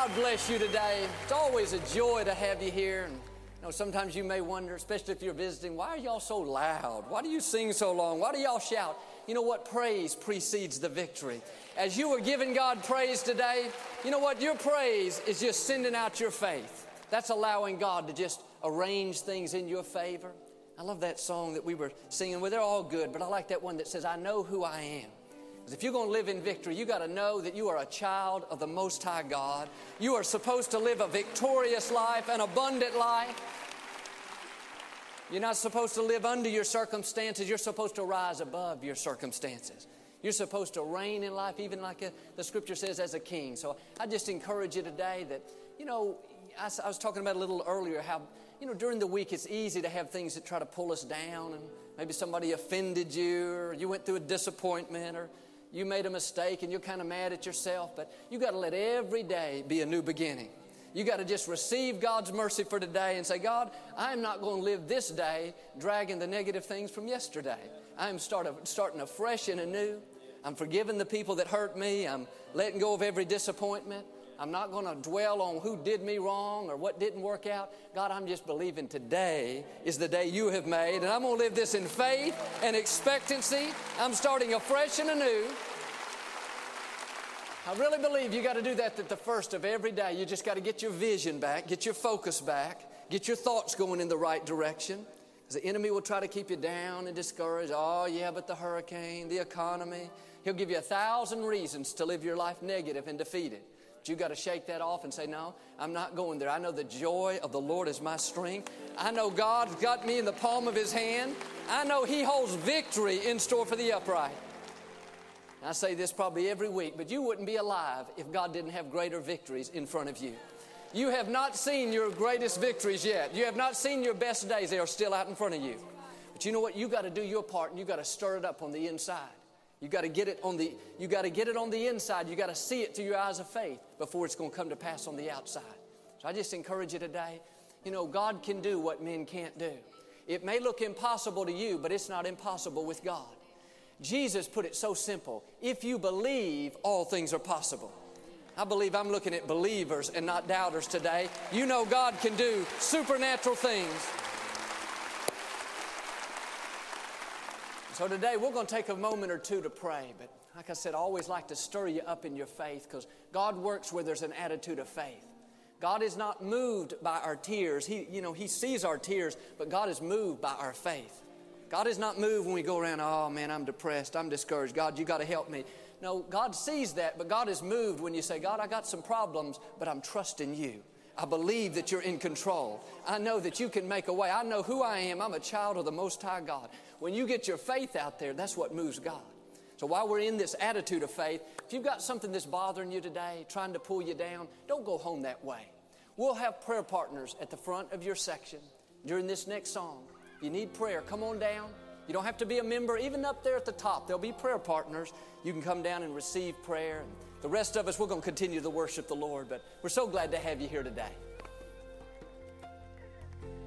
God bless you today. It's always a joy to have you here. And you know, sometimes you may wonder, especially if you're visiting, why are y'all so loud? Why do you sing so long? Why do y'all shout? You know what? Praise precedes the victory. As you were giving God praise today, you know what? Your praise is just sending out your faith. That's allowing God to just arrange things in your favor. I love that song that we were singing. Well, they're all good, but I like that one that says, I know who I am. Because if you're going to live in victory, you got to know that you are a child of the Most High God. You are supposed to live a victorious life, an abundant life. You're not supposed to live under your circumstances. You're supposed to rise above your circumstances. You're supposed to reign in life, even like a, the scripture says, as a king. So I just encourage you today that, you know, I, I was talking about a little earlier how, you know, during the week it's easy to have things that try to pull us down and maybe somebody offended you or you went through a disappointment or you made a mistake and you're kind of mad at yourself, but you got to let every day be a new beginning. You got to just receive God's mercy for today and say, God, I'm not going to live this day dragging the negative things from yesterday. I'm start, starting afresh and anew. I'm forgiving the people that hurt me. I'm letting go of every disappointment. I'm not going to dwell on who did me wrong or what didn't work out. God, I'm just believing today is the day you have made, and I'm going to live this in faith and expectancy. I'm starting afresh and anew. I really believe you got to do that at the first of every day. You just got to get your vision back, get your focus back, get your thoughts going in the right direction. Because the enemy will try to keep you down and discouraged. Oh, yeah, but the hurricane, the economy. He'll give you a thousand reasons to live your life negative and defeated. But you got to shake that off and say, No, I'm not going there. I know the joy of the Lord is my strength. I know God's got me in the palm of His hand. I know He holds victory in store for the upright. I say this probably every week, but you wouldn't be alive if God didn't have greater victories in front of you. You have not seen your greatest victories yet. You have not seen your best days. They are still out in front of you. But you know what? You got to do your part and you got to stir it up on the inside. You got to get it on the you got to get it on the inside. You got to see it through your eyes of faith before it's going to come to pass on the outside. So I just encourage you today, you know, God can do what men can't do. It may look impossible to you, but it's not impossible with God. Jesus put it so simple. If you believe, all things are possible. I believe I'm looking at believers and not doubters today. You know God can do supernatural things. So today we're going to take a moment or two to pray, but like I said, I always like to stir you up in your faith because God works where there's an attitude of faith. God is not moved by our tears. He, you know, He sees our tears, but God is moved by our faith. God is not moved when we go around, oh man, I'm depressed, I'm discouraged. God, you got to help me. No, God sees that, but God is moved when you say, God, I got some problems, but I'm trusting you. I believe that you're in control. I know that you can make a way. I know who I am. I'm a child of the Most High God. When you get your faith out there, that's what moves God. So while we're in this attitude of faith, if you've got something that's bothering you today, trying to pull you down, don't go home that way. We'll have prayer partners at the front of your section during this next song. You need prayer, come on down. You don't have to be a member, even up there at the top. There'll be prayer partners. You can come down and receive prayer. The rest of us, we're going to continue to worship the Lord, but we're so glad to have you here today.